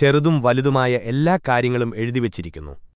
ചെറുതും വലുതുമായ എല്ലാ കാര്യങ്ങളും എഴുതിവച്ചിരിക്കുന്നു